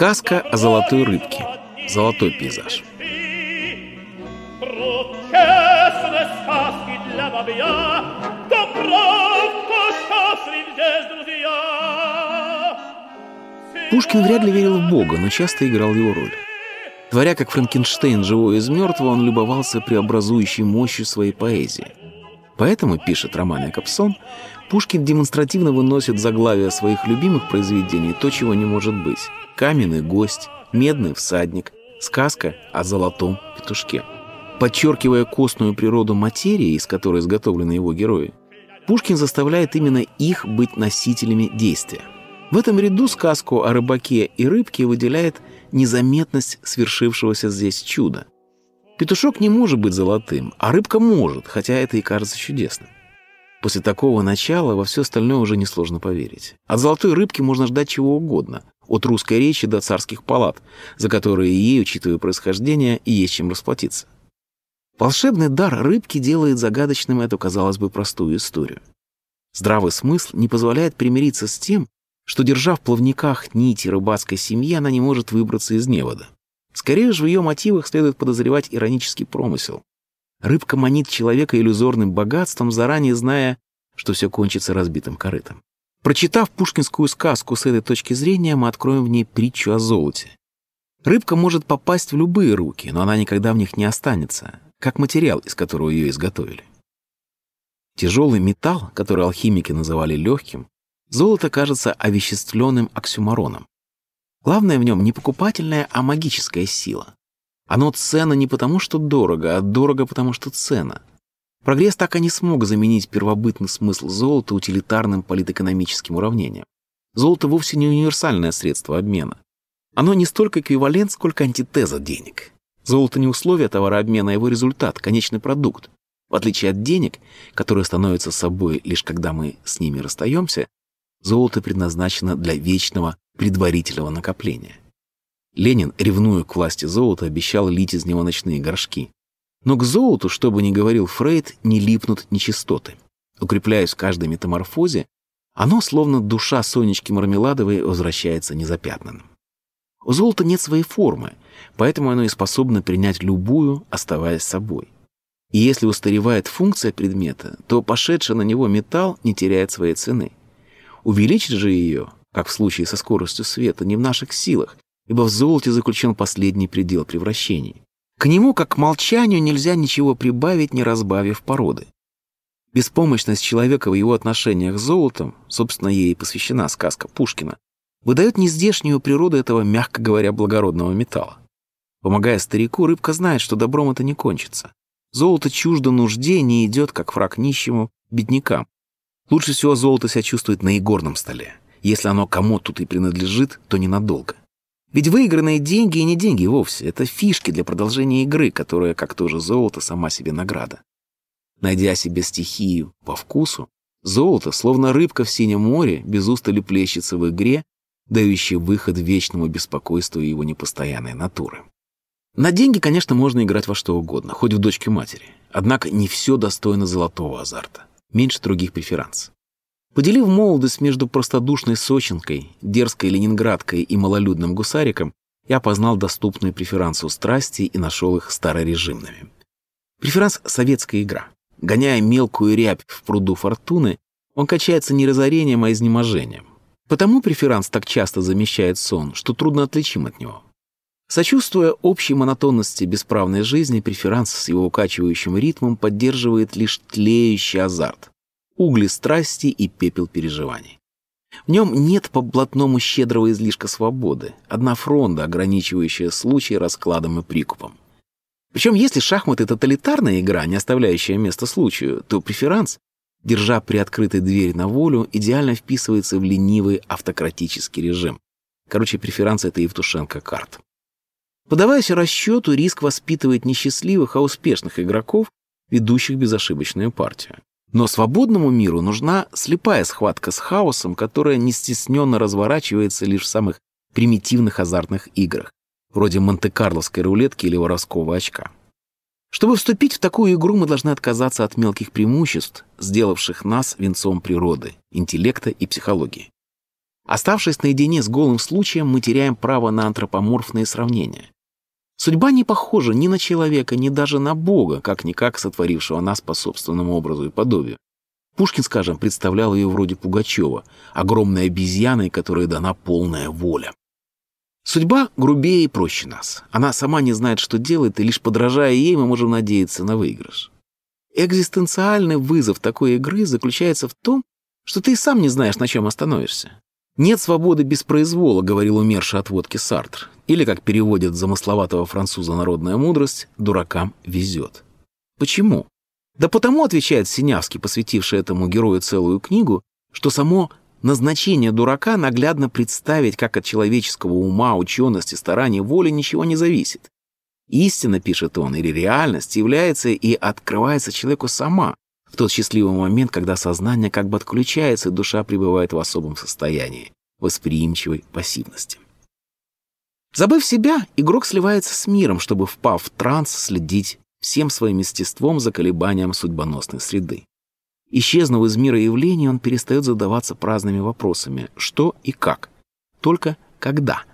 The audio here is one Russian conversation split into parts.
Сказка о золотой рыбке. Золотой пейзаж. Пушкин вряд ли верил в Бога, но часто играл его роль. Творя как Франкенштейн живой из мертвого, он любовался преобразующей мощью своей поэзии. Поэтому, пишет Роман Якобсон, Пушкин демонстративно выносит заглавия своих любимых произведений то, чего не может быть. «Каменный гость», «Медный всадник», сказка о золотом петушке. Подчеркивая костную природу материи, из которой изготовлены его герои, Пушкин заставляет именно их быть носителями действия. В этом ряду сказку о рыбаке и рыбке выделяет незаметность свершившегося здесь чуда. Петушок не может быть золотым, а рыбка может, хотя это и кажется чудесным. После такого начала во все остальное уже несложно поверить. От золотой рыбки можно ждать чего угодно. От русской речи до царских палат, за которые ей, учитывая происхождение, и есть чем расплатиться. Волшебный дар рыбки делает загадочным эту, казалось бы, простую историю. Здравый смысл не позволяет примириться с тем, что, держа в плавниках нити рыбацкой семьи, она не может выбраться из невода. Скорее же в ее мотивах следует подозревать иронический промысел. Рыбка манит человека иллюзорным богатством, заранее зная, что все кончится разбитым корытом. Прочитав пушкинскую сказку с этой точки зрения, мы откроем в ней притчу о золоте. Рыбка может попасть в любые руки, но она никогда в них не останется, как материал, из которого ее изготовили. Тяжелый металл, который алхимики называли легким, золото кажется овеществленным оксюмароном. Главное в нем не покупательная, а магическая сила. Оно ценно не потому, что дорого, а дорого потому, что ценно. Прогресс так и не смог заменить первобытный смысл золота утилитарным политэкономическим уравнением. Золото вовсе не универсальное средство обмена. Оно не столько эквивалент, сколько антитеза денег. Золото не условие товарообмена, а его результат, конечный продукт. В отличие от денег, которые становятся собой лишь когда мы с ними расстаемся, золото предназначено для вечного предварительного накопления. Ленин, ревнуя к власти золота, обещал лить из него ночные горшки. Но к золоту, что бы ни говорил Фрейд, не липнут нечистоты. Укрепляясь в каждой метаморфозе, оно, словно душа Сонечки Мармеладовой, возвращается незапятнанным. У золота нет своей формы, поэтому оно и способно принять любую, оставаясь собой. И если устаревает функция предмета, то пошедший на него металл не теряет своей цены. Увеличить же ее, как в случае со скоростью света, не в наших силах, ибо в золоте заключен последний предел превращений. К нему, как к молчанию, нельзя ничего прибавить, не разбавив породы. Беспомощность человека в его отношениях с золотом, собственно, ей посвящена сказка Пушкина, выдает нездешнюю природу этого, мягко говоря, благородного металла. Помогая старику, рыбка знает, что добром это не кончится. Золото чуждо нужде не идет, как враг нищему, беднякам. Лучше всего золото себя чувствует на игорном столе. Если оно кому тут и принадлежит, то ненадолго. Ведь выигранные деньги и не деньги вовсе. Это фишки для продолжения игры, которая, как тоже золото, сама себе награда. Найдя себе стихию по вкусу, золото, словно рыбка в синем море, без устали плещется в игре, дающей выход вечному беспокойству его непостоянной натуры. На деньги, конечно, можно играть во что угодно, хоть в дочке матери. Однако не все достойно золотого азарта. Меньше других преферанс. Поделив молодость между простодушной сочинкой, дерзкой ленинградкой и малолюдным гусариком, я познал доступные преферансу страсти и нашел их старорежимными. Преферанс — советская игра. Гоняя мелкую рябь в пруду фортуны, он качается не разорением, а изнеможением. Потому преферанс так часто замещает сон, что трудно отличим от него. Сочувствуя общей монотонности бесправной жизни, преферанс с его укачивающим ритмом поддерживает лишь тлеющий азарт угли страсти и пепел переживаний. В нем нет по блатному щедрого излишка свободы, одна фронда, ограничивающая случай раскладом и прикупом. Причем если шахматы — тоталитарная игра, не оставляющая места случаю, то преферанс, держа приоткрытой дверь на волю, идеально вписывается в ленивый автократический режим. Короче, преферанс — это Евтушенко карт. Подаваясь расчету, риск воспитывает не счастливых, а успешных игроков, ведущих безошибочную партию. Но свободному миру нужна слепая схватка с хаосом, которая не стесненно разворачивается лишь в самых примитивных азартных играх, вроде Монте-Карловской рулетки или воровского очка. Чтобы вступить в такую игру, мы должны отказаться от мелких преимуществ, сделавших нас венцом природы, интеллекта и психологии. Оставшись наедине с голым случаем, мы теряем право на антропоморфные сравнения. Судьба не похожа ни на человека, ни даже на Бога, как-никак сотворившего нас по собственному образу и подобию. Пушкин, скажем, представлял ее вроде Пугачева, огромной обезьяной, которой дана полная воля. Судьба грубее и проще нас. Она сама не знает, что делает, и лишь подражая ей, мы можем надеяться на выигрыш. Экзистенциальный вызов такой игры заключается в том, что ты сам не знаешь, на чем остановишься. «Нет свободы без произвола», — говорил умерший от водки Сартр. Или, как переводит замысловатого француза народная мудрость, «дуракам везет». Почему? Да потому, отвечает Синявский, посвятивший этому герою целую книгу, что само назначение дурака наглядно представить, как от человеческого ума, учености, старания, воли ничего не зависит. Истина, пишет он, или реальность является и открывается человеку сама, в тот счастливый момент, когда сознание как бы отключается, и душа пребывает в особом состоянии, восприимчивой пассивности. Забыв себя, игрок сливается с миром, чтобы, впав в транс, следить всем своим естеством за колебанием судьбоносной среды. Исчезнув из мира явлений, он перестает задаваться праздными вопросами «что» и «как», только «когда».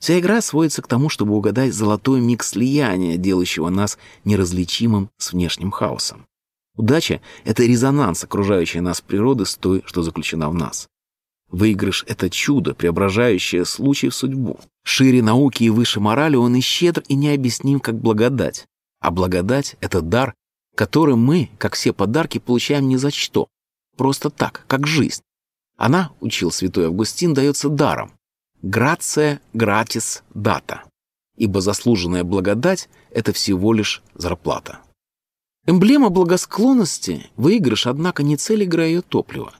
Вся игра сводится к тому, чтобы угадать золотой миг слияния, делающего нас неразличимым с внешним хаосом. Удача — это резонанс окружающей нас природы с той, что заключена в нас. Выигрыш — это чудо, преображающее случай в судьбу. Шире науки и выше морали он и щедр, и необъясним, как благодать. А благодать — это дар, который мы, как все подарки, получаем ни за что. Просто так, как жизнь. Она, учил святой Августин, дается даром. Грация гратис дата. Ибо заслуженная благодать — это всего лишь зарплата. Эмблема благосклонности — выигрыш, однако не цель игры, а ее топливо.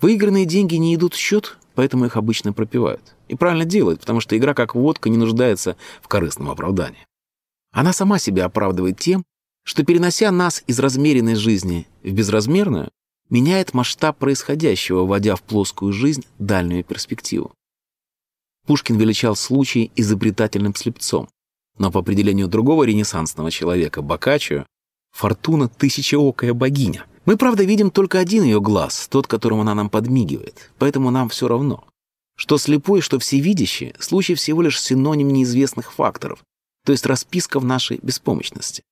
Выигранные деньги не идут в счет, поэтому их обычно пропивают. И правильно делают, потому что игра, как водка, не нуждается в корыстном оправдании. Она сама себя оправдывает тем, что, перенося нас из размеренной жизни в безразмерную, меняет масштаб происходящего, вводя в плоскую жизнь дальнюю перспективу. Пушкин величал случай изобретательным слепцом, но по определению другого ренессансного человека, Боккаччо, Фортуна — тысячеокая богиня. Мы, правда, видим только один ее глаз, тот, которым она нам подмигивает, поэтому нам все равно. Что слепой, что всевидящий, случай всего лишь синоним неизвестных факторов, то есть расписка в нашей беспомощности.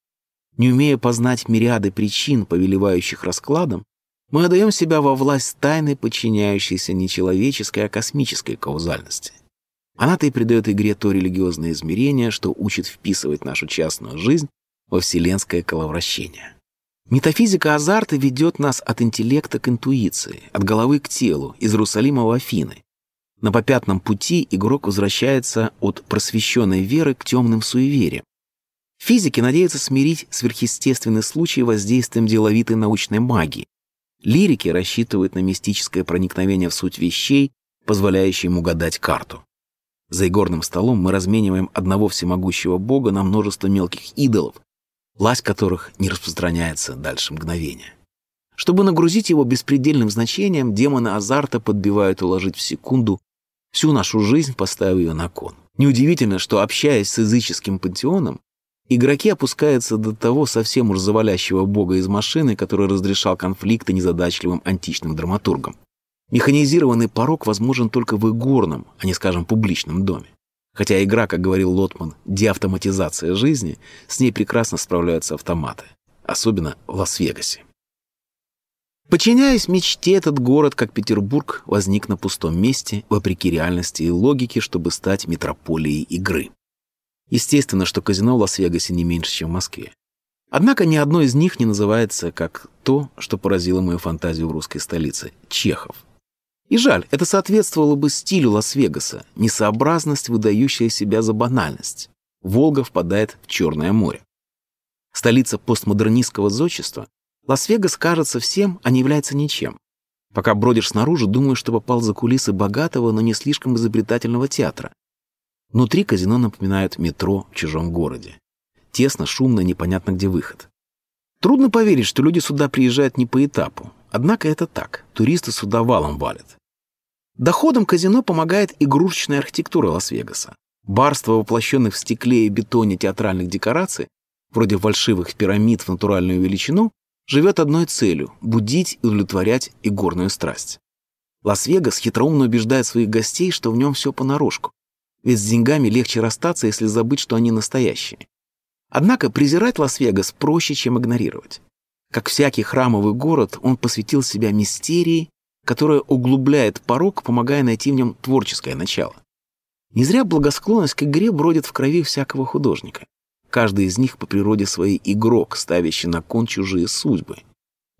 Не умея познать мириады причин, повелевающих раскладом, мы отдаем себя во власть тайны, подчиняющейся не человеческой, а космической каузальности. Она-то и придает игре то религиозное измерение, что учит вписывать нашу частную жизнь во вселенское коловращение. Метафизика азарта ведет нас от интеллекта к интуиции, от головы к телу, из Иерусалима в Афины, на попятном пути игрок возвращается от просвещенной веры к темным суевериям. Физики надеются смирить сверхъестественный случай воздействием деловитой научной магии. Лирики рассчитывают на мистическое проникновение в суть вещей, позволяющее им угадать карту. За игорным столом мы размениваем одного всемогущего бога на множество мелких идолов, власть которых не распространяется дальше мгновения. Чтобы нагрузить его беспредельным значением, демоны азарта подбивают уложить в секунду всю нашу жизнь поставив ее на кон. Неудивительно, что, общаясь с языческим пантеоном, игроки опускаются до того совсем уж завалящего бога из машины, который разрешал конфликты незадачливым античным драматургам. Механизированный порог возможен только в игорном, а не, скажем, публичном доме. Хотя игра, как говорил Лотман, деавтоматизация жизни, с ней прекрасно справляются автоматы. Особенно в Лас-Вегасе. Подчиняясь мечте, этот город, как Петербург, возник на пустом месте, вопреки реальности и логике, чтобы стать метрополией игры. Естественно, что казино в Лас-Вегасе не меньше, чем в Москве. Однако ни одно из них не называется как то, что поразило мою фантазию в русской столице – Чехов. И жаль, это соответствовало бы стилю Лас-Вегаса, несообразность, выдающая себя за банальность. Волга впадает в Черное море. Столица постмодернистского зодчества Лас-Вегас кажется всем, а не является ничем. Пока бродишь снаружи, думаешь, что попал за кулисы богатого, но не слишком изобретательного театра. Внутри казино напоминают метро в чужом городе. Тесно, шумно, непонятно где выход. Трудно поверить, что люди сюда приезжают не по этапу. Однако это так. Туристы сюда валом валят. Доходом казино помогает игрушечная архитектура Лас-Вегаса. Барство воплощенных в стекле и бетоне театральных декораций, вроде фальшивых пирамид в натуральную величину, живет одной целью – будить и удовлетворять игорную страсть. Лас-Вегас хитроумно убеждает своих гостей, что в нем все понарошку. Ведь с деньгами легче расстаться, если забыть, что они настоящие. Однако презирать Лас-Вегас проще, чем игнорировать. Как всякий храмовый город, он посвятил себя мистерии, которая углубляет порог, помогая найти в нем творческое начало. Не зря благосклонность к игре бродит в крови всякого художника. Каждый из них по природе своей игрок, ставящий на кон чужие судьбы.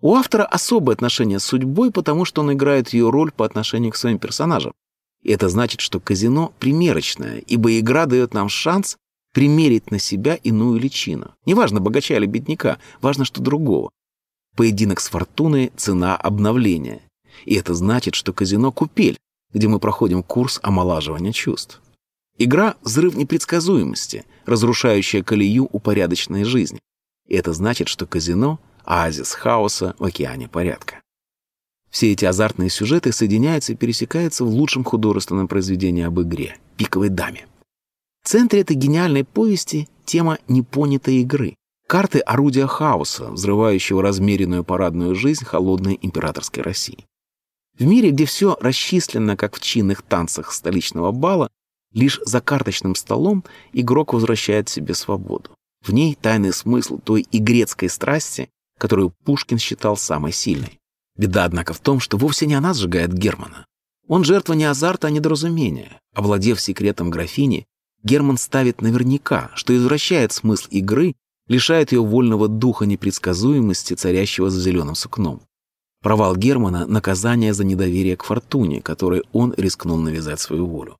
У автора особое отношение с судьбой, потому что он играет ее роль по отношению к своим персонажам. И это значит, что казино примерочное, ибо игра дает нам шанс примерить на себя иную личину. Неважно, богача или бедняка, важно, что другого. Поединок с фортуной – цена обновления. И это значит, что казино – купель, где мы проходим курс омолаживания чувств. Игра – взрыв непредсказуемости, разрушающая колею упорядоченной жизни. И это значит, что казино – оазис хаоса в океане порядка. Все эти азартные сюжеты соединяются и пересекаются в лучшем художественном произведении об игре – «Пиковой даме». В центре этой гениальной повести тема непонятой игры. Карты орудия хаоса, взрывающего размеренную парадную жизнь холодной императорской России. В мире, где все расчислено, как в чинных танцах столичного бала, Лишь за карточным столом игрок возвращает себе свободу. В ней тайный смысл той игрецкой страсти, которую Пушкин считал самой сильной. Беда, однако, в том, что вовсе не она сжигает Германа. Он жертва не азарта, а недоразумения. Овладев секретом графини, Герман ставит наверняка, что извращает смысл игры, лишает ее вольного духа непредсказуемости, царящего за зеленым сукном. Провал Германа – наказание за недоверие к фортуне, которой он рискнул навязать свою волю.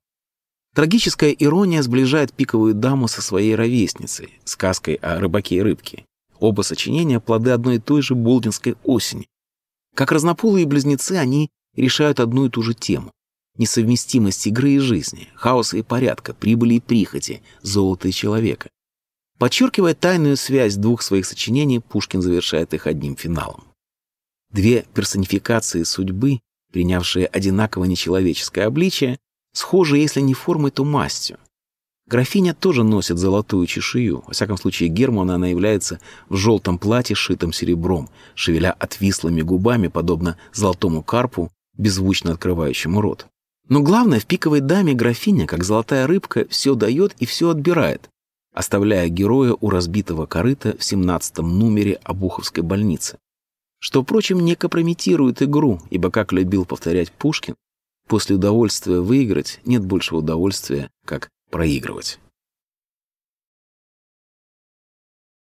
Трагическая ирония сближает пиковую даму со своей ровесницей, сказкой о рыбаке и рыбке. Оба сочинения — плоды одной и той же болдинской осени. Как разнополые близнецы, они решают одну и ту же тему. Несовместимость игры и жизни, хаоса и порядка, прибыли и прихоти, золота и человека. Подчеркивая тайную связь двух своих сочинений, Пушкин завершает их одним финалом. Две персонификации судьбы, принявшие одинаково нечеловеческое обличие, схожи, если не формой, то мастью. Графиня тоже носит золотую чешую. Во всяком случае, Германа она является в желтом платье, шитом серебром, шевеля отвислыми губами, подобно золотому карпу, беззвучно открывающему рот. Но главное, в пиковой даме графиня, как золотая рыбка, все дает и все отбирает, оставляя героя у разбитого корыта в 17-м номере Обуховской больницы. Что, впрочем, не компрометирует игру, ибо, как любил повторять Пушкин, После удовольствия выиграть нет большего удовольствия, как проигрывать.